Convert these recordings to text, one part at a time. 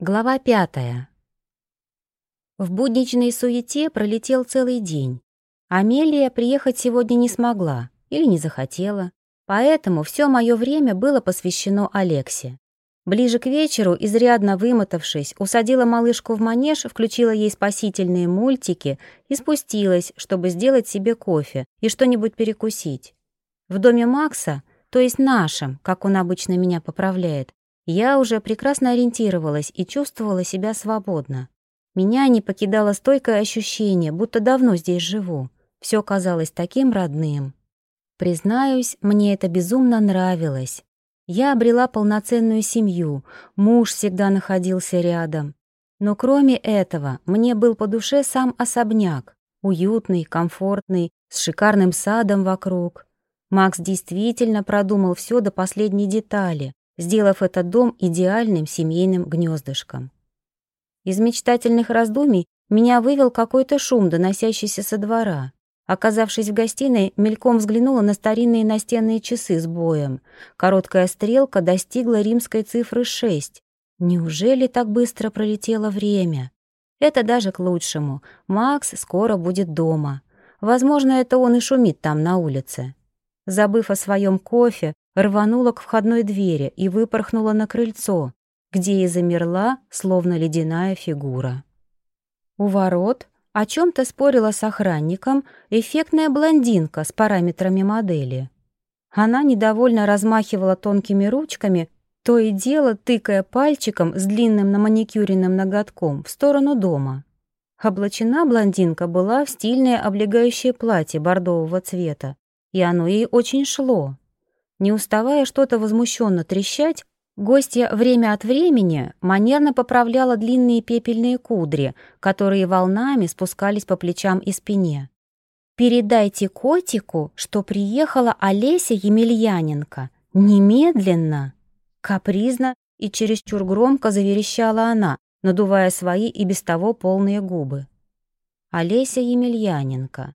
Глава пятая. В будничной суете пролетел целый день. Амелия приехать сегодня не смогла или не захотела, поэтому все мое время было посвящено Алексе. Ближе к вечеру, изрядно вымотавшись, усадила малышку в манеж, включила ей спасительные мультики и спустилась, чтобы сделать себе кофе и что-нибудь перекусить. В доме Макса, то есть нашем, как он обычно меня поправляет, я уже прекрасно ориентировалась и чувствовала себя свободно. Меня не покидало стойкое ощущение, будто давно здесь живу. Все казалось таким родным. Признаюсь, мне это безумно нравилось. Я обрела полноценную семью, муж всегда находился рядом. Но кроме этого, мне был по душе сам особняк, уютный, комфортный, с шикарным садом вокруг. Макс действительно продумал все до последней детали, сделав этот дом идеальным семейным гнездышком. Из мечтательных раздумий меня вывел какой-то шум, доносящийся со двора. Оказавшись в гостиной, мельком взглянула на старинные настенные часы с боем. Короткая стрелка достигла римской цифры 6. Неужели так быстро пролетело время? Это даже к лучшему. Макс скоро будет дома. Возможно, это он и шумит там на улице. Забыв о своем кофе, рванула к входной двери и выпорхнула на крыльцо, где и замерла, словно ледяная фигура. У ворот о чем-то спорила с охранником эффектная блондинка с параметрами модели. Она недовольно размахивала тонкими ручками, то и дело тыкая пальчиком с длинным на маникюренным ноготком в сторону дома. Облачена блондинка была в стильное облегающее платье бордового цвета, и оно ей очень шло. Не уставая что-то возмущенно трещать, гостья время от времени манерно поправляла длинные пепельные кудри, которые волнами спускались по плечам и спине. «Передайте котику, что приехала Олеся Емельяненко. Немедленно!» Капризно и чересчур громко заверещала она, надувая свои и без того полные губы. Олеся Емельяненко.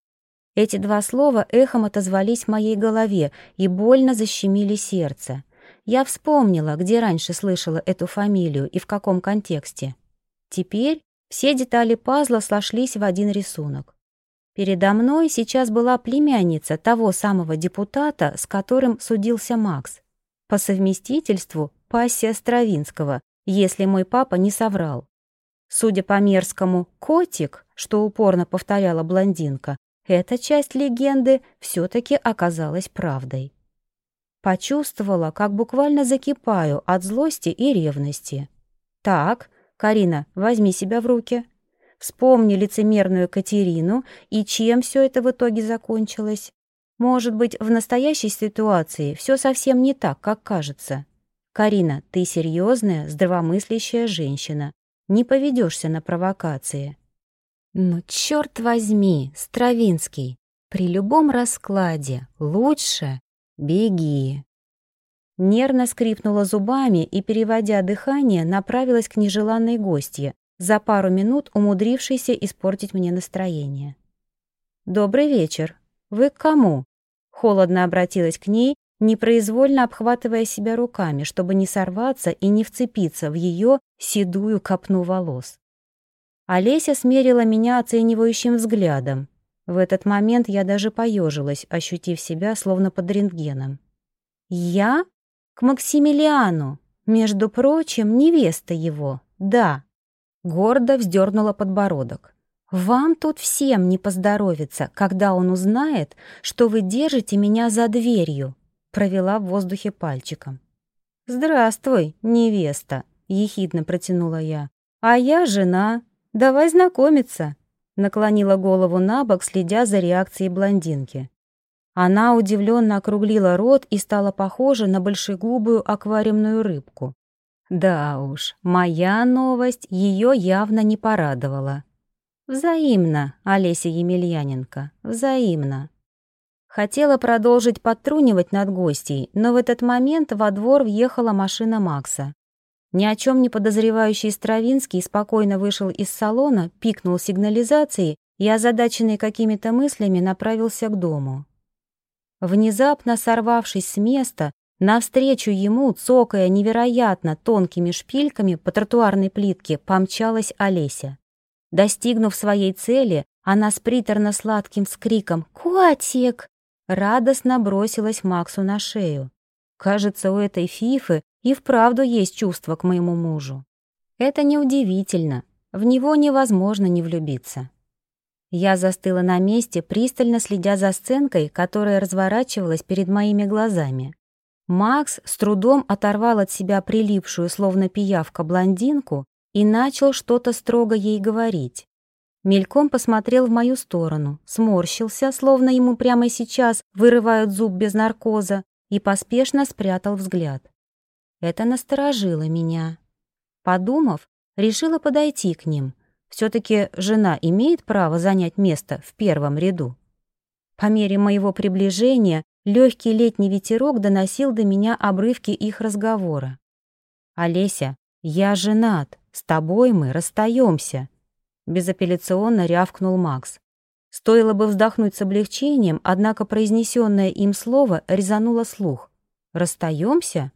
Эти два слова эхом отозвались в моей голове и больно защемили сердце. Я вспомнила, где раньше слышала эту фамилию и в каком контексте. Теперь все детали пазла сошлись в один рисунок. Передо мной сейчас была племянница того самого депутата, с которым судился Макс. По совместительству пассия Стравинского, если мой папа не соврал. Судя по мерзкому «котик», что упорно повторяла блондинка, эта часть легенды все-таки оказалась правдой. Почувствовала, как буквально закипаю от злости и ревности. «Так, Карина, возьми себя в руки. Вспомни лицемерную Катерину и чем все это в итоге закончилось. Может быть, в настоящей ситуации все совсем не так, как кажется. Карина, ты серьезная, здравомыслящая женщина. Не поведешься на провокации. Но черт возьми, Стравинский, при любом раскладе лучше беги. Нервно скрипнула зубами и, переводя дыхание, направилась к нежеланной гостье, за пару минут умудрившейся испортить мне настроение. «Добрый вечер. Вы к кому?» Холодно обратилась к ней, непроизвольно обхватывая себя руками, чтобы не сорваться и не вцепиться в ее седую копну волос. Олеся смерила меня оценивающим взглядом. В этот момент я даже поежилась, ощутив себя словно под рентгеном. «Я? К Максимилиану. Между прочим, невеста его. Да». Гордо вздернула подбородок. «Вам тут всем не поздоровится, когда он узнает, что вы держите меня за дверью», провела в воздухе пальчиком. «Здравствуй, невеста», — ехидно протянула я. «А я жена, «Давай знакомиться», — наклонила голову на бок, следя за реакцией блондинки. Она удивленно округлила рот и стала похожа на большегубую аквариумную рыбку. Да уж, моя новость ее явно не порадовала. Взаимно, Олеся Емельяненко, взаимно. Хотела продолжить подтрунивать над гостьей, но в этот момент во двор въехала машина Макса. Ни о чем не подозревающий Стравинский спокойно вышел из салона, пикнул сигнализацией и, озадаченный какими-то мыслями, направился к дому. Внезапно сорвавшись с места, Навстречу ему, цокая невероятно тонкими шпильками по тротуарной плитке, помчалась Олеся. Достигнув своей цели, она с приторно-сладким скриком «Котик!» радостно бросилась Максу на шею. Кажется, у этой фифы и вправду есть чувство к моему мужу. Это неудивительно, в него невозможно не влюбиться. Я застыла на месте, пристально следя за сценкой, которая разворачивалась перед моими глазами. Макс с трудом оторвал от себя прилипшую, словно пиявка, блондинку и начал что-то строго ей говорить. Мельком посмотрел в мою сторону, сморщился, словно ему прямо сейчас вырывают зуб без наркоза, и поспешно спрятал взгляд. Это насторожило меня. Подумав, решила подойти к ним, все-таки жена имеет право занять место в первом ряду. По мере моего приближения легкий летний ветерок доносил до меня обрывки их разговора. «Олеся, я женат, с тобой мы расстаемся», — безапелляционно рявкнул Макс. Стоило бы вздохнуть с облегчением, однако произнесенное им слово резануло слух. «Расстаемся?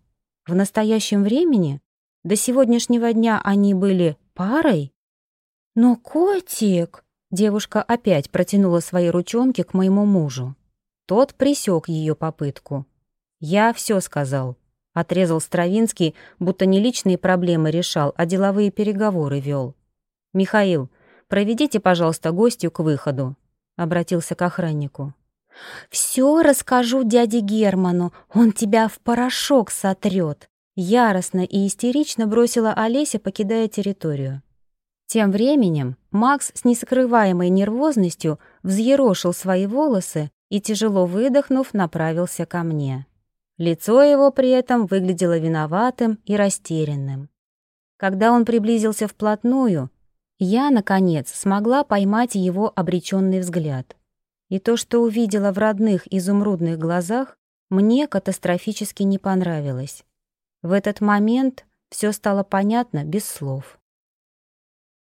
В настоящем времени? До сегодняшнего дня они были парой?» «Но котик...» Девушка опять протянула свои ручонки к моему мужу. Тот присек ее попытку. «Я все сказал», — отрезал Стравинский, будто не личные проблемы решал, а деловые переговоры вел. «Михаил, проведите, пожалуйста, гостью к выходу», — обратился к охраннику. «Все расскажу дяде Герману, он тебя в порошок сотрет», — яростно и истерично бросила Олеся, покидая территорию. Тем временем Макс с нескрываемой нервозностью взъерошил свои волосы и, тяжело выдохнув, направился ко мне. Лицо его при этом выглядело виноватым и растерянным. Когда он приблизился вплотную, я, наконец, смогла поймать его обреченный взгляд. И то, что увидела в родных изумрудных глазах, мне катастрофически не понравилось. В этот момент все стало понятно без слов.